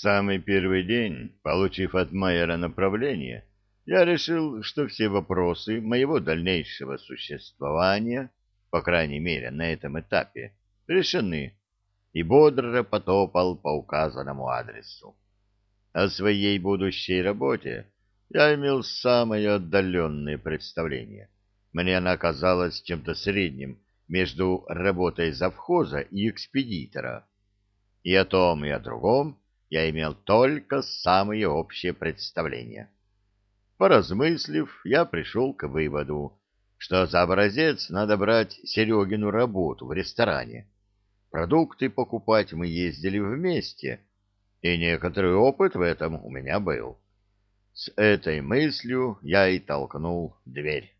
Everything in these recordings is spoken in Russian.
самый первый день, получив от Майера направление, я решил, что все вопросы моего дальнейшего существования, по крайней мере на этом этапе, решены, и бодро потопал по указанному адресу. О своей будущей работе я имел самое отдаленное представление. Мне она казалась чем-то средним между работой завхоза и экспедитора. И о том, и о другом я имел только самые общие представления. Поразмыслив, я пришел к выводу, что за образец надо брать Серегину работу в ресторане. Продукты покупать мы ездили вместе, и некоторый опыт в этом у меня был. С этой мыслью я и толкнул дверь.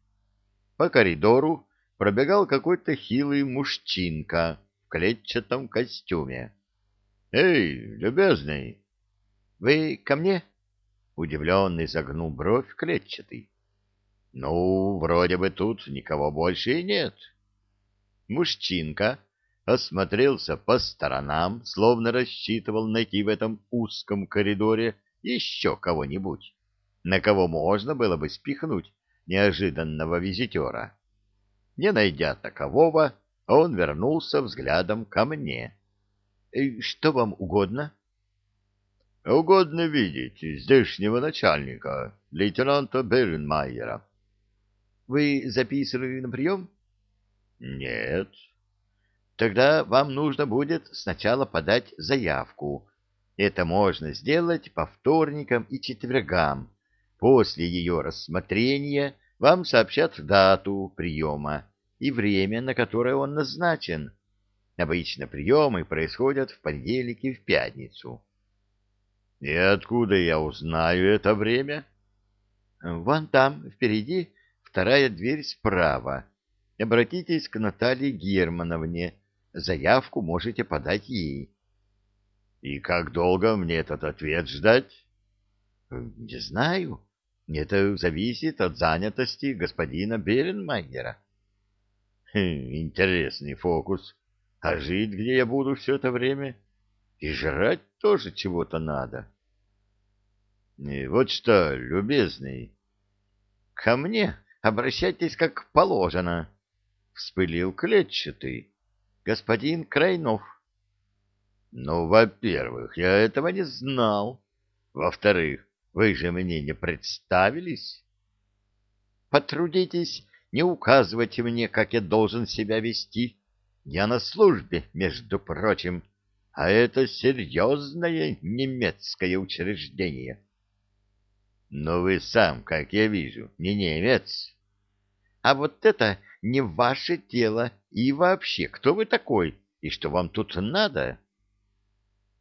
По коридору пробегал какой-то хилый мужчинка в клетчатом костюме. «Эй, любезный!» «Вы ко мне?» — удивленный загнул бровь клетчатый. «Ну, вроде бы тут никого больше и нет». Мужчинка осмотрелся по сторонам, словно рассчитывал найти в этом узком коридоре еще кого-нибудь, на кого можно было бы спихнуть неожиданного визитера. Не найдя такового, он вернулся взглядом ко мне. — Что вам угодно? — Угодно видеть здешнего начальника, лейтенанта Беренмайера. — Вы записаны на прием? — Нет. — Тогда вам нужно будет сначала подать заявку. Это можно сделать по вторникам и четвергам. После ее рассмотрения вам сообщат дату приема и время, на которое он назначен. Обычно приемы происходят в понедельник и в пятницу. — И откуда я узнаю это время? — Вон там, впереди, вторая дверь справа. Обратитесь к Наталье Германовне. Заявку можете подать ей. — И как долго мне этот ответ ждать? — Не знаю. Это зависит от занятости господина Беренмайера. Хм, интересный фокус. А жить где я буду все это время? И жрать тоже чего-то надо. И вот что, любезный, ко мне обращайтесь как положено, — вспылил клетчатый. Господин Крайнов. Ну, во-первых, я этого не знал. Во-вторых, вы же мне не представились. Потрудитесь не указывать мне, как я должен себя вести. Я на службе, между прочим, а это серьезное немецкое учреждение. Но вы сам, как я вижу, не немец. А вот это не ваше дело. И вообще, кто вы такой? И что вам тут надо?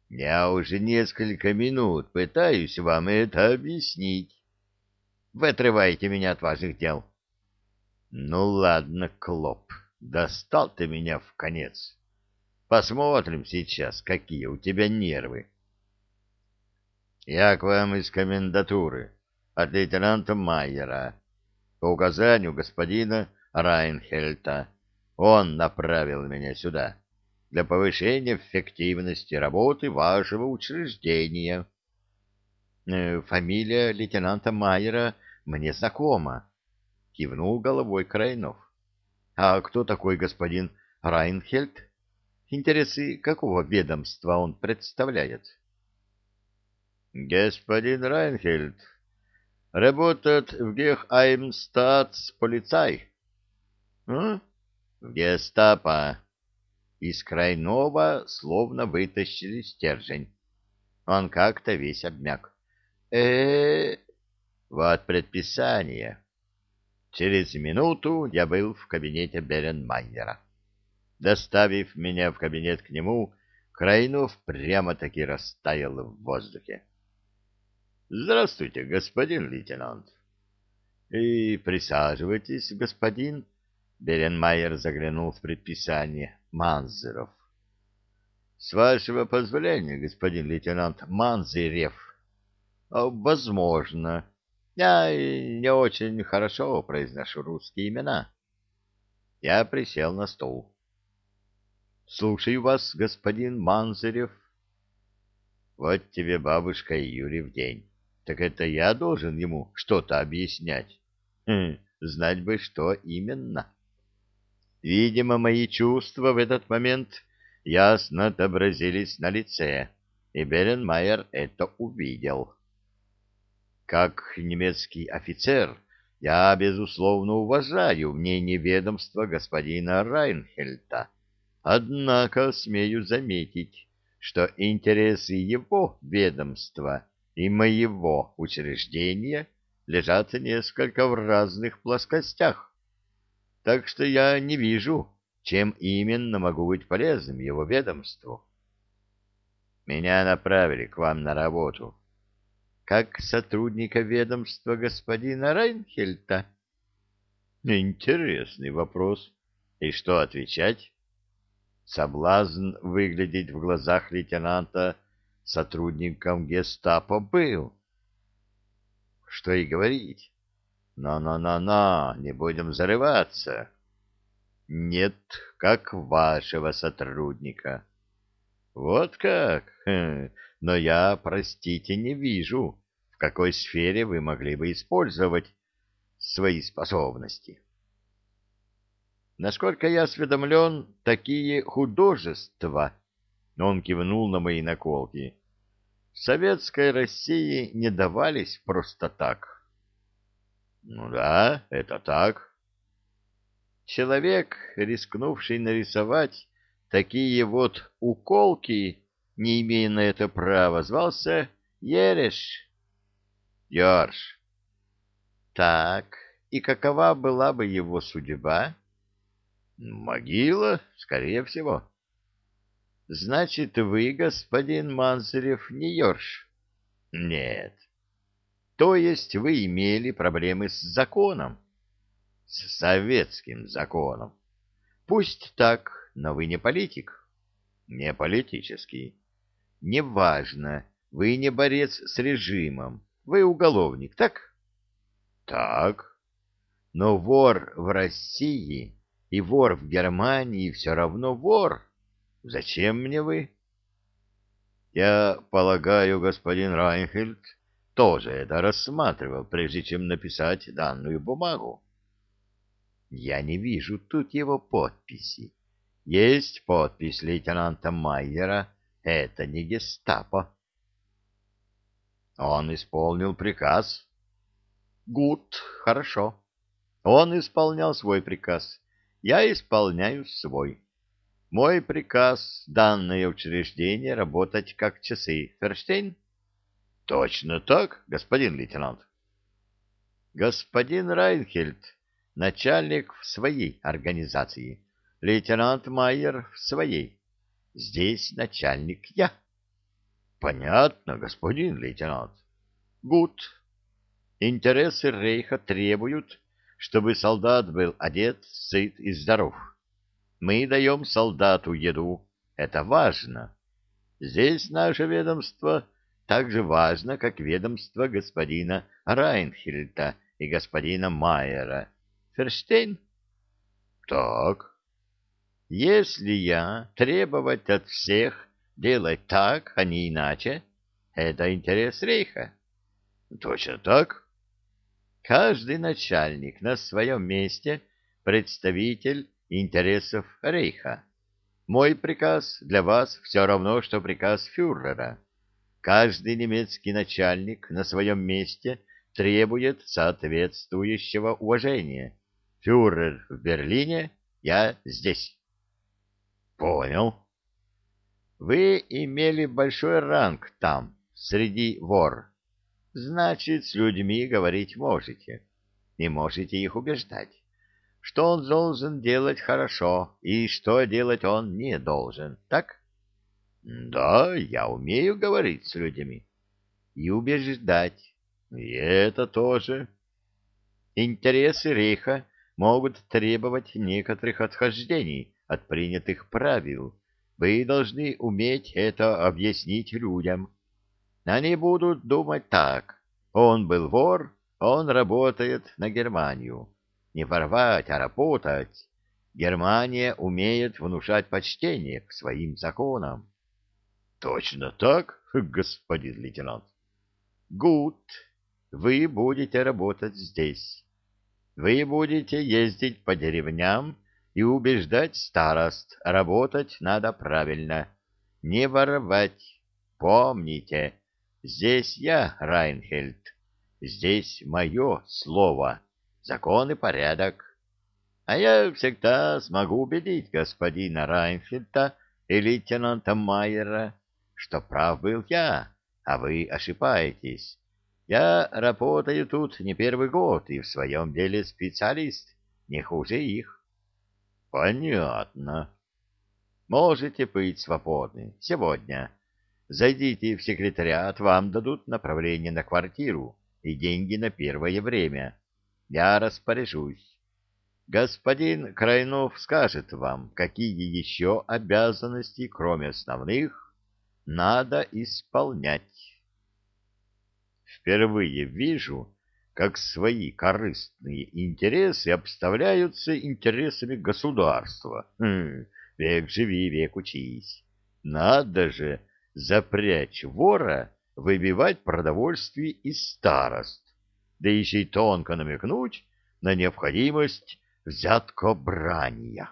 Я уже несколько минут пытаюсь вам это объяснить. Вы отрываете меня от ваших дел. Ну ладно, Клоп, достал ты меня в конец. Посмотрим сейчас, какие у тебя нервы. Я к вам из комендатуры, от лейтенанта Майера, по указанию господина Райнхельта. Он направил меня сюда для повышения эффективности работы вашего учреждения. Э, фамилия лейтенанта Майера мне знакома, кивнул головой Крайнов. А кто такой господин Райнхельд? Интересы какого ведомства он представляет? Господин Райнхельд работает в Гехаймстатс-полицай. В гестапо. Из Крайнова словно вытащили стержень. Он как-то весь обмяк. э Вот предписание. Через минуту я был в кабинете Беренмайера. Доставив меня в кабинет к нему, Крайнов прямо-таки растаял в воздухе. — Здравствуйте, господин лейтенант. — И присаживайтесь, господин. Беренмайер заглянул в предписание. Манзеров. — С вашего позволения, господин лейтенант Манзерев. — Возможно. Я не очень хорошо произношу русские имена. Я присел на стул. — Слушаю вас, господин Манзарев. Вот тебе бабушка Юрий в день. Так это я должен ему что-то объяснять? Хм, знать бы, что именно. Видимо, мои чувства в этот момент ясно отобразились на лице, и Беренмайер это увидел. Как немецкий офицер, я, безусловно, уважаю мнение ведомства господина Райнхельта, однако смею заметить, что интересы его ведомства и моего учреждения лежат несколько в разных плоскостях. Так что я не вижу, чем именно могу быть полезным его ведомству. Меня направили к вам на работу. Как сотрудника ведомства господина Райнхельта? Интересный вопрос. И что отвечать? Соблазн выглядеть в глазах лейтенанта сотрудником гестапо был. Что и говорить. «На-на-на-на, не будем зарываться». «Нет, как вашего сотрудника». «Вот как? Хм. Но я, простите, не вижу, в какой сфере вы могли бы использовать свои способности». Насколько я осведомлен, такие художества, он кивнул на мои наколки, в советской России не давались просто так. Ну да, это так. Человек, рискнувший нарисовать такие вот уколки, не имея на это права, звался Ереш. Ёрш. Так, и какова была бы его судьба? Могила, скорее всего. Значит, вы, господин Манцарев, не Ёрш? Нет. То есть вы имели проблемы с законом? С советским законом. Пусть так, но вы не политик. Не политический. Неважно, вы не борец с режимом. Вы уголовник, так? Так. Но вор в России и вор в Германии все равно вор. Зачем мне вы? Я полагаю, господин Райнхельд, тоже это рассматривал, прежде чем написать данную бумагу. Я не вижу тут его подписи. Есть подпись лейтенанта Майера. Это не гестапо. Он исполнил приказ. Гуд, хорошо. Он исполнял свой приказ. Я исполняю свой. Мой приказ — данное учреждение работать как часы. Ферштейн? — Точно так, господин лейтенант. — Господин Райнхельд, начальник в своей организации, лейтенант Майер в своей. Здесь начальник я. — Понятно, господин лейтенант. — Гуд. Интересы Рейха требуют, чтобы солдат был одет, сыт и здоров. Мы даем солдату еду. Это важно. Здесь наше ведомство так же важно, как ведомство господина Райнхельта и господина Майера. Ферштейн? Так. Если я требовать от всех делать так, а не иначе, это интерес Рейха. Точно так. Каждый начальник на своем месте представитель интересов Рейха. Мой приказ для вас все равно, что приказ фюрера. Каждый немецкий начальник на своем месте требует соответствующего уважения. Фюрер в Берлине, я здесь. Понял. Вы имели большой ранг там, среди вор. Значит, с людьми говорить можете. И можете их убеждать, что он должен делать хорошо и что делать он не должен, так? Да, я умею говорить с людьми. И убеждать. И это тоже. Интересы Рейха могут требовать некоторых отхождений от принятых правил. Вы должны уметь это объяснить людям. Они будут думать так. Он был вор, он работает на Германию. Не ворвать, а работать. Германия умеет внушать почтение к своим законам. Точно так? господин лейтенант. Гуд, вы будете работать здесь. Вы будете ездить по деревням и убеждать старост, работать надо правильно, не воровать. Помните, здесь я, Райнхельд, здесь мое слово, закон и порядок. А я всегда смогу убедить господина Райнхельда и лейтенанта Майера, что прав был я, а вы ошибаетесь. Я работаю тут не первый год и в своем деле специалист, не хуже их. Понятно. Можете быть свободны сегодня. Зайдите в секретариат, вам дадут направление на квартиру и деньги на первое время. Я распоряжусь. Господин Крайнов скажет вам, какие еще обязанности, кроме основных, надо исполнять. Впервые вижу, как свои корыстные интересы обставляются интересами государства. Хм, век живи, век учись. Надо же запрячь вора выбивать продовольствие из старост, да еще и тонко намекнуть на необходимость взяткобрания.